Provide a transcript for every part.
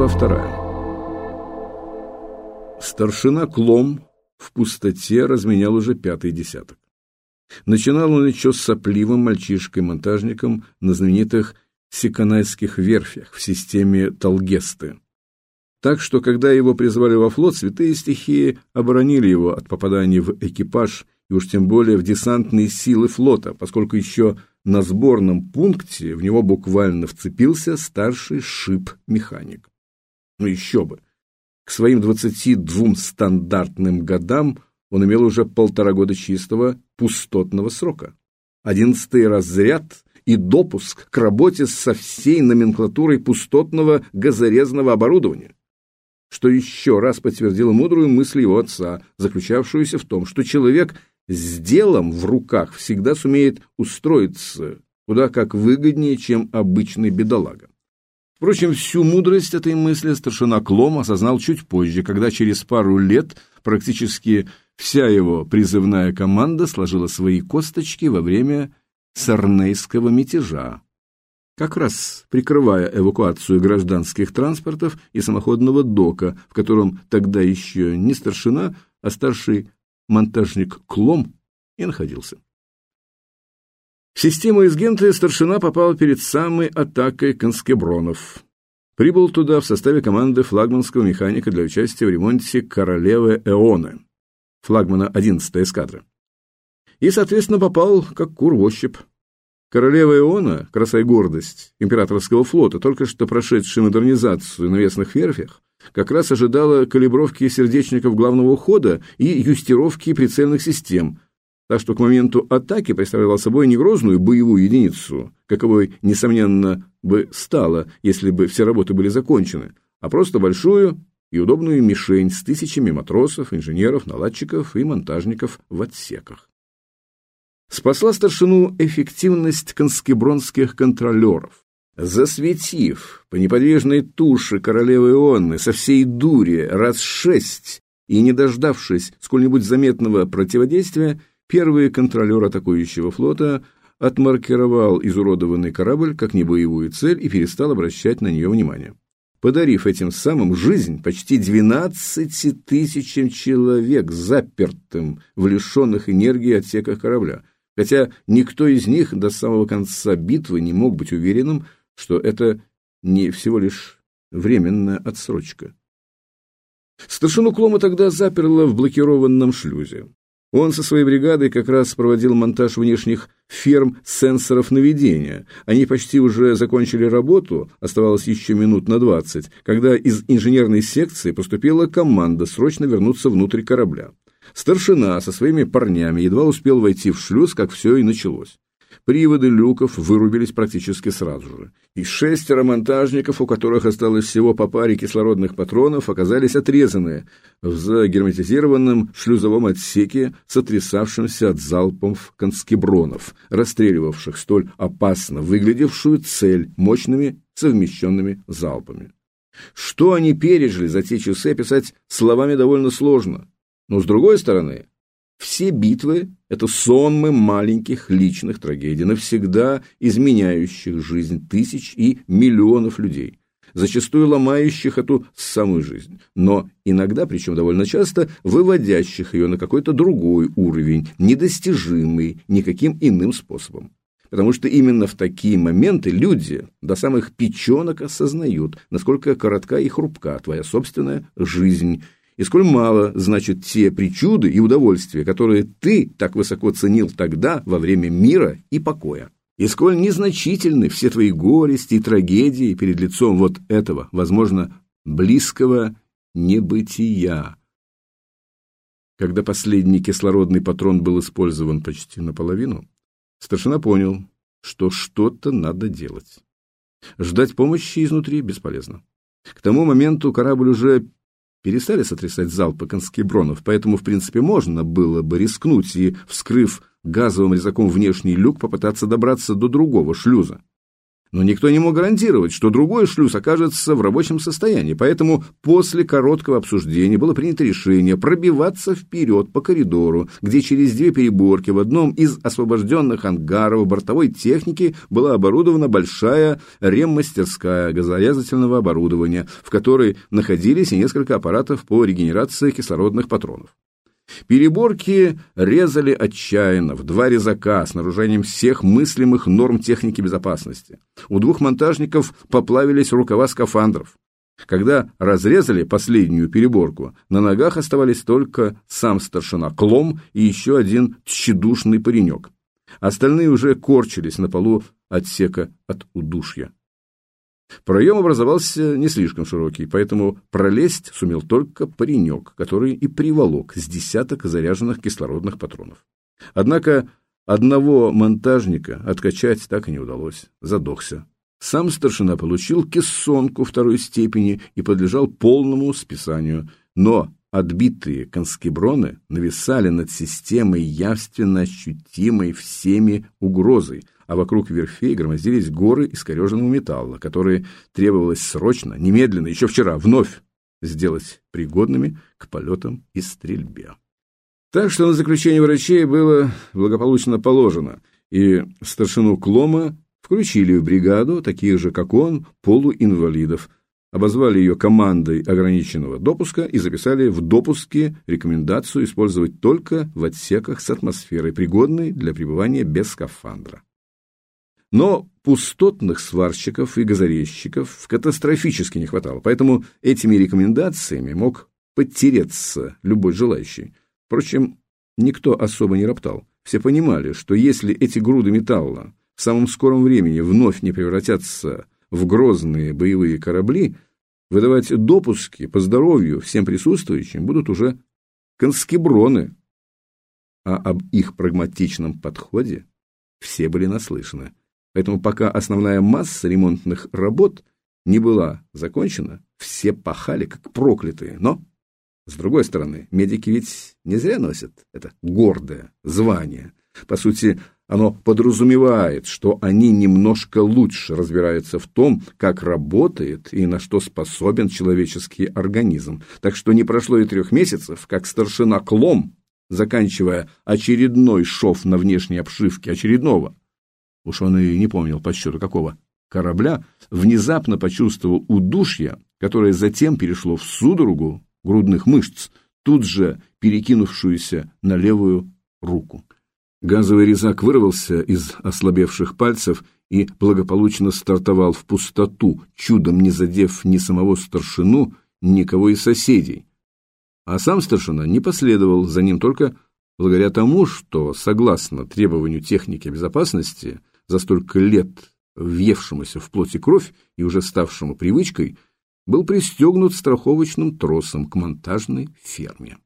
Глава вторая. Старшина Клом в пустоте разменял уже пятый десяток. Начинал он еще с сопливым мальчишкой-монтажником на знаменитых Сиканайских верфях в системе Талгесты. Так что, когда его призвали во флот, святые стихии оборонили его от попадания в экипаж и уж тем более в десантные силы флота, поскольку еще на сборном пункте в него буквально вцепился старший шип-механик. Ну еще бы! К своим 22 стандартным годам он имел уже полтора года чистого пустотного срока. Одиннадцатый разряд и допуск к работе со всей номенклатурой пустотного газорезного оборудования. Что еще раз подтвердило мудрую мысль его отца, заключавшуюся в том, что человек с делом в руках всегда сумеет устроиться куда как выгоднее, чем обычный бедолага. Впрочем, всю мудрость этой мысли старшина Клом осознал чуть позже, когда через пару лет практически вся его призывная команда сложила свои косточки во время Сарнейского мятежа, как раз прикрывая эвакуацию гражданских транспортов и самоходного дока, в котором тогда еще не старшина, а старший монтажник Клом и находился. В систему из Генты старшина попал перед самой атакой конскебронов. Прибыл туда в составе команды флагманского механика для участия в ремонте королевы Эоны, флагмана 11-й эскадры. И, соответственно, попал как кур в ощупь. Королева Иона, краса и гордость императорского флота, только что прошедшая модернизацию на весных верфях, как раз ожидала калибровки сердечников главного хода и юстировки прицельных систем, так что к моменту атаки представляла собой не грозную боевую единицу, каковой, несомненно, бы стала, если бы все работы были закончены, а просто большую и удобную мишень с тысячами матросов, инженеров, наладчиков и монтажников в отсеках. Спасла старшину эффективность конскебронских контролеров. Засветив по неподвижной туше королевы Ионны со всей дури раз шесть и не дождавшись сколь-нибудь заметного противодействия, первый контролер атакующего флота отмаркировал изуродованный корабль как небоевую цель и перестал обращать на нее внимание, подарив этим самым жизнь почти 12 тысячам человек, запертым в лишенных энергии отсеках корабля, хотя никто из них до самого конца битвы не мог быть уверенным, что это не всего лишь временная отсрочка. Старшину Клома тогда заперло в блокированном шлюзе. Он со своей бригадой как раз проводил монтаж внешних ферм сенсоров наведения. Они почти уже закончили работу, оставалось еще минут на двадцать, когда из инженерной секции поступила команда срочно вернуться внутрь корабля. Старшина со своими парнями едва успел войти в шлюз, как все и началось. Приводы люков вырубились практически сразу же. И шестеро монтажников, у которых осталось всего по паре кислородных патронов, оказались отрезаны в загерметизированном шлюзовом отсеке, сотрясавшемся от залпов конскебронов, расстреливавших столь опасно выглядевшую цель мощными совмещенными залпами. Что они пережили за те часы, описать словами довольно сложно. Но с другой стороны, все битвы – это сонмы маленьких личных трагедий, навсегда изменяющих жизнь тысяч и миллионов людей, зачастую ломающих эту самую жизнь, но иногда, причем довольно часто, выводящих ее на какой-то другой уровень, недостижимый никаким иным способом. Потому что именно в такие моменты люди до самых печенок осознают, насколько коротка и хрупка твоя собственная жизнь – и сколь мало значат те причуды и удовольствия, которые ты так высоко ценил тогда во время мира и покоя. И сколь незначительны все твои горести и трагедии перед лицом вот этого, возможно, близкого небытия. Когда последний кислородный патрон был использован почти наполовину, старшина понял, что что-то надо делать. Ждать помощи изнутри бесполезно. К тому моменту корабль уже перестали сотрясать залпы конскебронов, поэтому, в принципе, можно было бы рискнуть и, вскрыв газовым резаком внешний люк, попытаться добраться до другого шлюза. Но никто не мог гарантировать, что другой шлюз окажется в рабочем состоянии, поэтому после короткого обсуждения было принято решение пробиваться вперед по коридору, где через две переборки в одном из освобожденных ангаров бортовой техники была оборудована большая реммастерская газорезательного оборудования, в которой находились и несколько аппаратов по регенерации кислородных патронов. Переборки резали отчаянно, в два резака, с нарушением всех мыслимых норм техники безопасности. У двух монтажников поплавились рукава скафандров. Когда разрезали последнюю переборку, на ногах оставались только сам старшина Клом и еще один тщедушный паренек. Остальные уже корчились на полу отсека от удушья. Проем образовался не слишком широкий, поэтому пролезть сумел только паренек, который и приволок с десяток заряженных кислородных патронов. Однако одного монтажника откачать так и не удалось, задохся. Сам старшина получил кессонку второй степени и подлежал полному списанию, но отбитые конскеброны нависали над системой явственно ощутимой всеми угрозой – а вокруг верфей громоздились горы искореженного металла, которые требовалось срочно, немедленно, еще вчера, вновь сделать пригодными к полетам и стрельбе. Так что на заключение врачей было благополучно положено, и старшину Клома включили в бригаду таких же, как он, полуинвалидов, обозвали ее командой ограниченного допуска и записали в допуске рекомендацию использовать только в отсеках с атмосферой, пригодной для пребывания без скафандра. Но пустотных сварщиков и газорезчиков катастрофически не хватало, поэтому этими рекомендациями мог подтереться любой желающий. Впрочем, никто особо не роптал. Все понимали, что если эти груды металла в самом скором времени вновь не превратятся в грозные боевые корабли, выдавать допуски по здоровью всем присутствующим будут уже конскеброны. А об их прагматичном подходе все были наслышаны. Поэтому пока основная масса ремонтных работ не была закончена, все пахали как проклятые. Но, с другой стороны, медики ведь не зря носят это гордое звание. По сути, оно подразумевает, что они немножко лучше разбираются в том, как работает и на что способен человеческий организм. Так что не прошло и трех месяцев, как старшина Клом, заканчивая очередной шов на внешней обшивке очередного уж он и не помнил по счету какого, корабля, внезапно почувствовал удушье, которое затем перешло в судорогу грудных мышц, тут же перекинувшуюся на левую руку. Газовый резак вырвался из ослабевших пальцев и благополучно стартовал в пустоту, чудом не задев ни самого старшину, ни кого из соседей. А сам старшина не последовал за ним только благодаря тому, что, согласно требованию техники безопасности, за столько лет въевшемуся в плоть и кровь и уже ставшему привычкой, был пристегнут страховочным тросом к монтажной ферме.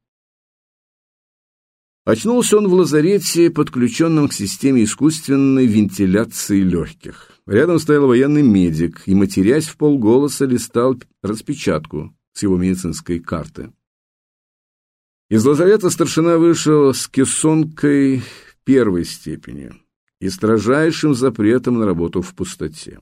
Очнулся он в лазарете, подключенном к системе искусственной вентиляции легких. Рядом стоял военный медик и, матерясь в полголоса, листал распечатку с его медицинской карты. Из лазарета старшина вышел с кессонкой первой степени и строжайшим запретом на работу в пустоте.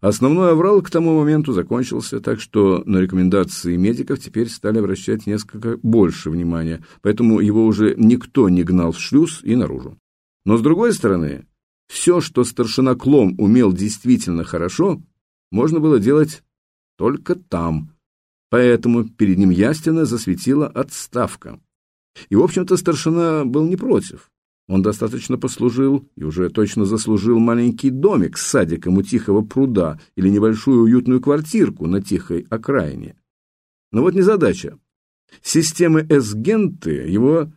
Основной аврал к тому моменту закончился, так что на рекомендации медиков теперь стали обращать несколько больше внимания, поэтому его уже никто не гнал в шлюз и наружу. Но с другой стороны, все, что старшина Клом умел действительно хорошо, можно было делать только там, поэтому перед ним ясно засветила отставка. И, в общем-то, старшина был не против. Он достаточно послужил и уже точно заслужил маленький домик с садиком у тихого пруда или небольшую уютную квартирку на тихой окраине. Но вот незадача. Система Эсгенты его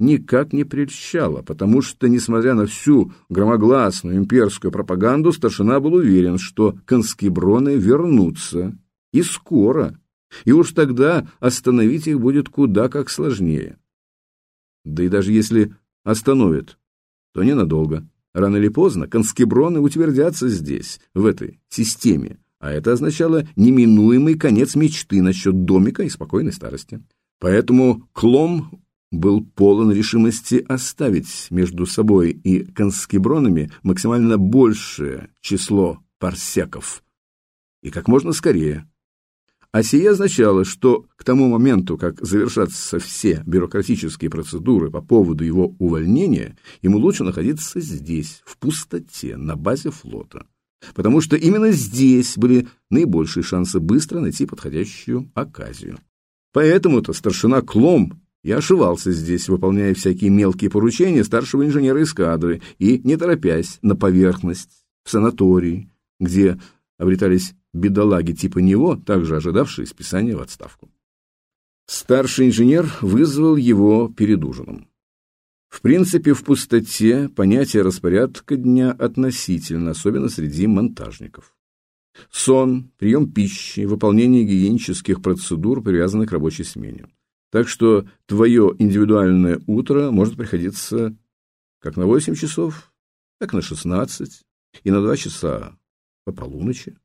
никак не прельщала, потому что, несмотря на всю громогласную имперскую пропаганду, старшина был уверен, что конскеброны вернутся, и скоро, и уж тогда остановить их будет куда как сложнее. Да и даже если остановит, то ненадолго. Рано или поздно конскеброны утвердятся здесь, в этой системе, а это означало неминуемый конец мечты насчет домика и спокойной старости. Поэтому Клом был полон решимости оставить между собой и конскебронами максимально большее число парсеков. И как можно скорее. А сие означало, что к тому моменту, как завершатся все бюрократические процедуры по поводу его увольнения, ему лучше находиться здесь, в пустоте, на базе флота. Потому что именно здесь были наибольшие шансы быстро найти подходящую оказию. Поэтому-то старшина Клом и ошивался здесь, выполняя всякие мелкие поручения старшего инженера эскадры и, не торопясь, на поверхность, в санаторий, где обретались бедолаги типа него, также ожидавшие списания в отставку. Старший инженер вызвал его перед ужином. В принципе, в пустоте понятие распорядка дня относительно, особенно среди монтажников. Сон, прием пищи, выполнение гигиенических процедур привязаны к рабочей смене. Так что твое индивидуальное утро может приходиться как на 8 часов, так на 16 и на 2 часа по полуночи.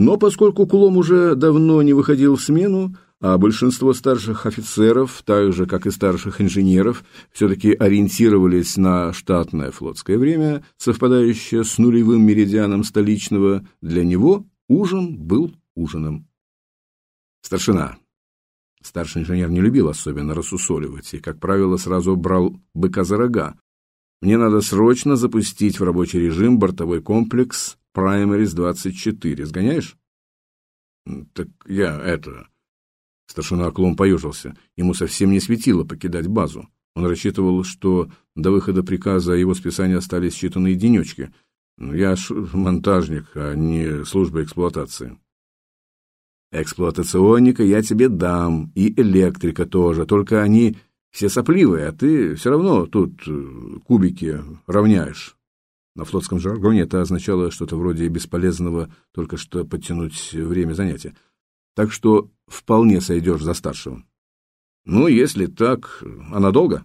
Но поскольку Кулом уже давно не выходил в смену, а большинство старших офицеров, так же, как и старших инженеров, все-таки ориентировались на штатное флотское время, совпадающее с нулевым меридианом столичного, для него ужин был ужином. Старшина. Старший инженер не любил особенно рассусоливать и, как правило, сразу брал быка за рога. Мне надо срочно запустить в рабочий режим бортовой комплекс Праймерис 24. Сгоняешь? Так я это... Старшина Клом поежился. Ему совсем не светило покидать базу. Он рассчитывал, что до выхода приказа о его списании остались считанные денечки. Я ж монтажник, а не служба эксплуатации. Эксплуатационника я тебе дам, и электрика тоже, только они все сопливые, а ты все равно тут э, кубики равняешь. На флотском жаргоне это означало что-то вроде бесполезного только что подтянуть время занятия. Так что вполне сойдешь за старшего. Ну, если так, а надолго?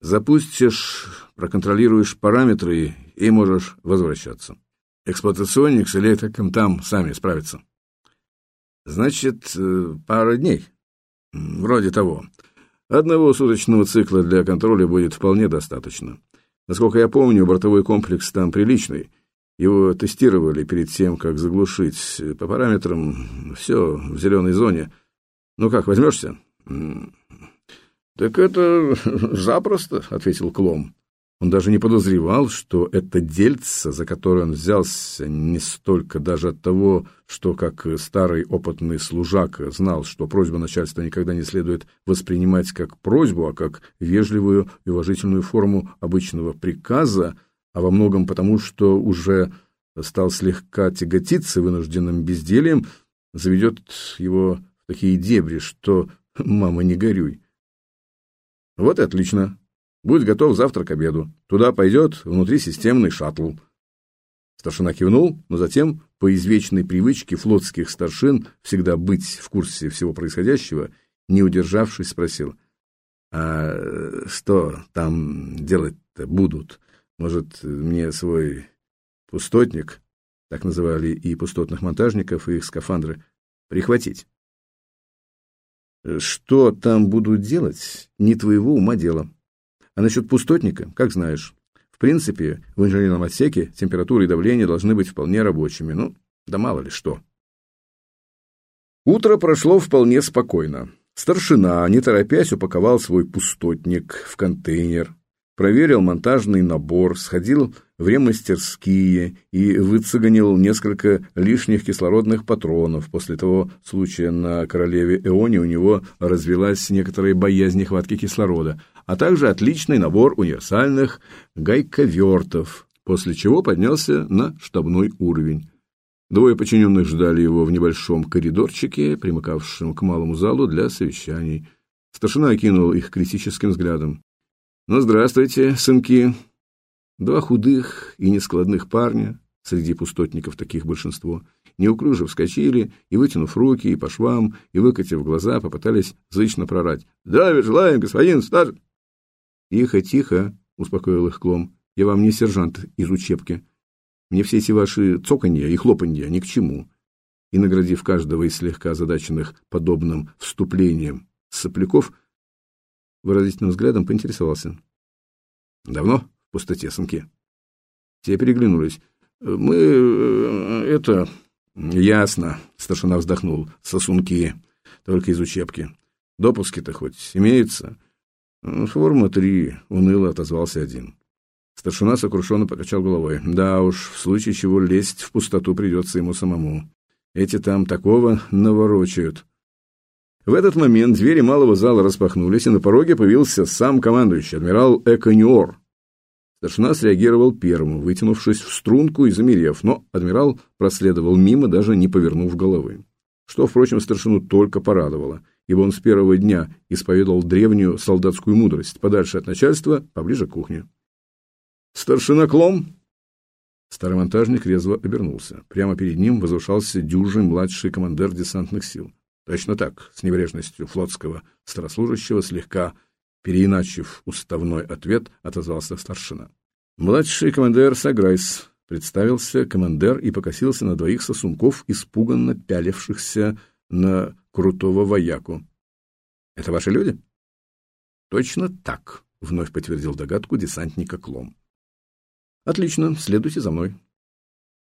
Запустишь, проконтролируешь параметры и можешь возвращаться. Эксплуатационник с электриком там сами справятся. Значит, э, пара дней. Вроде того. Одного суточного цикла для контроля будет вполне достаточно. Насколько я помню, бортовой комплекс там приличный. Его тестировали перед тем, как заглушить. По параметрам все в зеленой зоне. Ну как, возьмешься? Так это запросто, ответил Клом. Он даже не подозревал, что это дельце, за которое он взялся, не столько даже от того, что, как старый опытный служак, знал, что просьбу начальства никогда не следует воспринимать как просьбу, а как вежливую и уважительную форму обычного приказа, а во многом потому, что уже стал слегка тяготиться вынужденным бездельем, заведет его в такие дебри, что «мама, не горюй». Вот и отлично. Будь готов завтра к обеду. Туда пойдет внутрисистемный шаттл. Старшина кивнул, но затем, по извечной привычке флотских старшин всегда быть в курсе всего происходящего, не удержавшись, спросил, «А что там делать-то будут? Может, мне свой пустотник, так называли и пустотных монтажников, и их скафандры, прихватить?» «Что там будут делать, не твоего ума дело», а насчет пустотника, как знаешь. В принципе, в инженерном отсеке температура и давление должны быть вполне рабочими. Ну, да мало ли что. Утро прошло вполне спокойно. Старшина, не торопясь, упаковал свой пустотник в контейнер, проверил монтажный набор, сходил в ремастерские и выцеганил несколько лишних кислородных патронов. После того случая на королеве Эоне у него развелась некоторая боязнь нехватки кислорода, а также отличный набор универсальных гайковертов, после чего поднялся на штабной уровень. Двое подчиненных ждали его в небольшом коридорчике, примыкавшем к малому залу для совещаний. Старшина окинул их критическим взглядом. «Ну, здравствуйте, сынки!» Два худых и нескладных парня, среди пустотников таких большинство, неуклюже вскочили и, вытянув руки и по швам, и выкатив глаза, попытались зычно прорать. «Здравия желаем, господин старший!» «Тихо, тихо!» — успокоил их Клом. «Я вам не сержант из учебки. Мне все эти ваши цоканья и хлопанья ни к чему». И, наградив каждого из слегка озадаченных подобным вступлением сопляков, выразительным взглядом поинтересовался. «Давно в пустоте, сынки?» Те переглянулись. Мы... Э, это... Ясно, старшина вздохнул. Сосунки. Только из учебки. Допуски-то хоть имеются? Форма три, уныло отозвался один. Старшина сокрушенно покачал головой. Да уж, в случае чего лезть в пустоту придется ему самому. Эти там такого наворочают. В этот момент двери малого зала распахнулись, и на пороге появился сам командующий, адмирал Экониор. Старшина среагировал первым, вытянувшись в струнку и замерев, но адмирал проследовал мимо, даже не повернув головы. Что, впрочем, старшину только порадовало, ибо он с первого дня исповедовал древнюю солдатскую мудрость, подальше от начальства, поближе к кухне. «Старшина Клом!» Старый монтажник резво обернулся. Прямо перед ним возвышался дюжий младший командир десантных сил. Точно так, с небрежностью флотского старослужащего, слегка переиначив уставной ответ, отозвался старшина. Младший командир Саграйс представился командир и покосился на двоих сосунков, испуганно пялившихся на крутого вояку. «Это ваши люди?» «Точно так», — вновь подтвердил догадку десантника Клом. «Отлично, следуйте за мной».